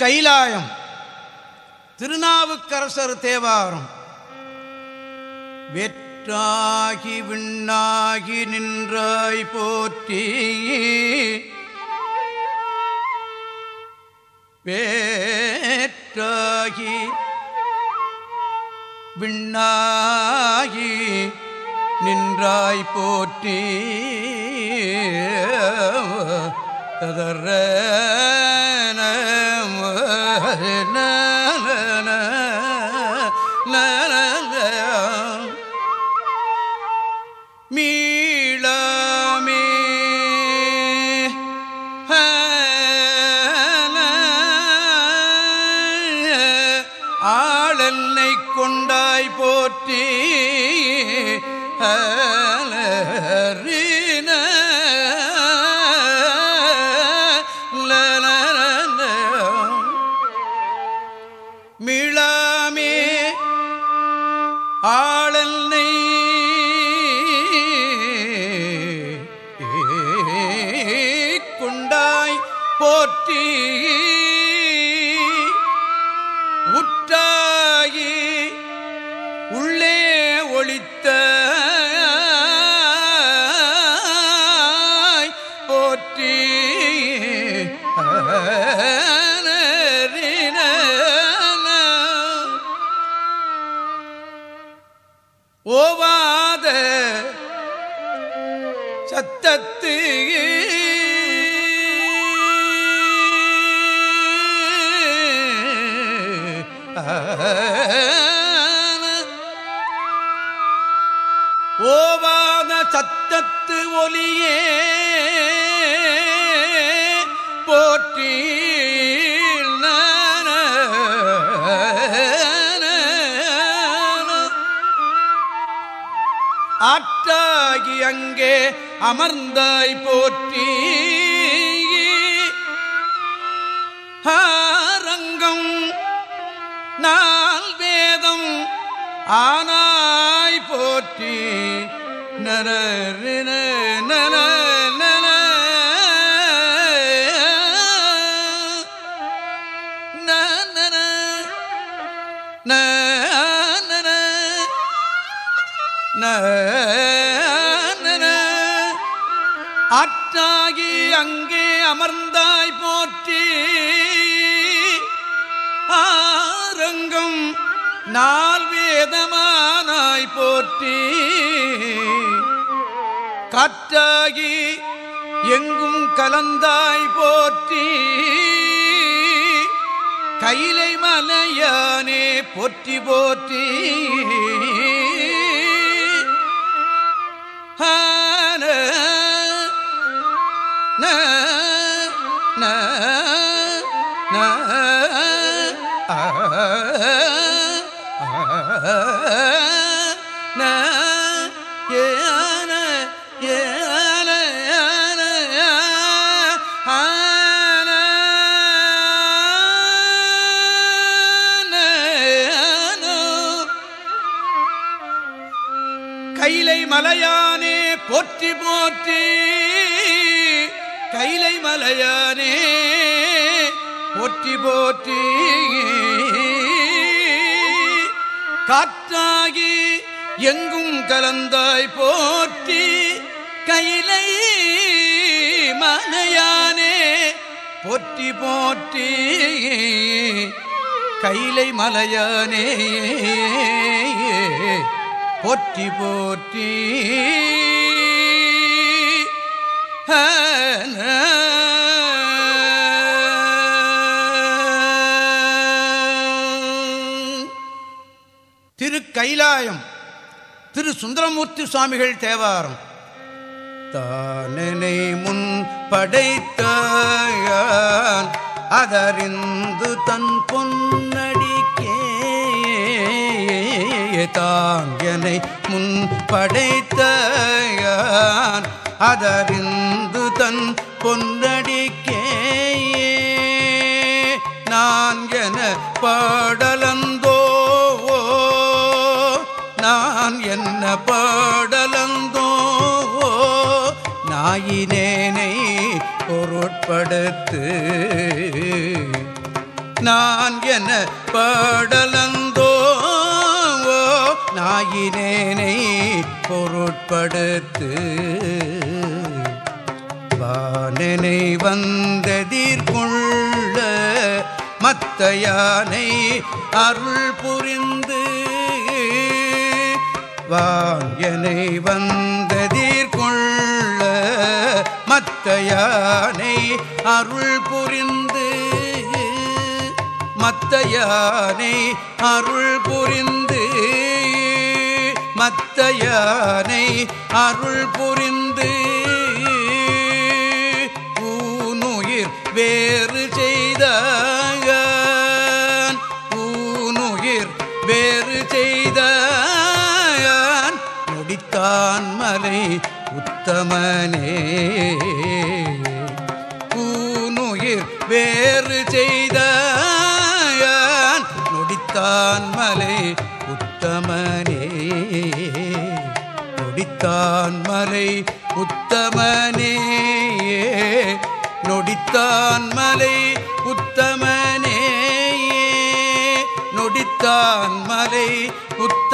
கைலாயம். திருநாவுக்கரசர் தேவாரம். வெற்றாகி விண்ணாகி நின்றாய் போற்றி. வேற்றாகி விண்ணாகி நின்றாய் போற்றி. ததற மீளமே. ஆளென்னை கொண்டாய் போற்றி. மீளாமே. மிளாமே போற்றி ஓவாத சத்தத்து ஆ ஓவாத சத்தத்து ஒலியே போற்றி ஆற்றாகி அங்கே அமர்ந்தாய் போற்றி ஹாரங்கம் நால் வேதம் ஆனாய் போற்றி. நர நன ஆற்றாகி அங்கே அமர்ந்தாய் போற்றி. ஆரங்கம் நால் வேதமானாய் போற்றி. காற்றாகி எங்கும் கலந்தாய் போற்றி. கைலை மலையானே போற்றி போற்றி. கைலை மலையானே போற்றி போற்றி கைலை மலையானே போற்றி போற்றி. காற்றாகி எங்கும் கலந்தாய் போற்றி கையிலை மலையானே போற்றி போற்றி கையிலை மலையானே போற்றி போற்றி. அத்தியாயம் திரு சுந்தரமூர்த்தி சுவாமிகள் தேவாரம். தானனை முன் படைத்த அதறிந்து தன் பொன்னடிக்கே தாங்கனை முன் படைத்த அதறிந்து தன் பொன்னடிக்கே நான் என பாடலந்தோ நாயினேனை நான் என பாடலந்தோ நாயினேனை பொருட்படுத்து. வானனை வந்ததீர்கொள்ள மத்தையானை அருள் புரிந்து. வாயனை வந்த மத்தையானை அருள் புரிந்து. மத்தையானை அருள் புரிந்து. மத்தையானை அருள் புரிந்து. ஊனுயிர் வேறு செய்த ஊனுயிர் வேறு செய்த முடித்தான் மலை உத்தமனே. வேறு செய்த நொடித்தான் மலை உத்தமனே. நொடித்தான் மலை உத்தமனே. நொடித்தான் மலை உத்தமனே. நொடித்தான் மலை உத்த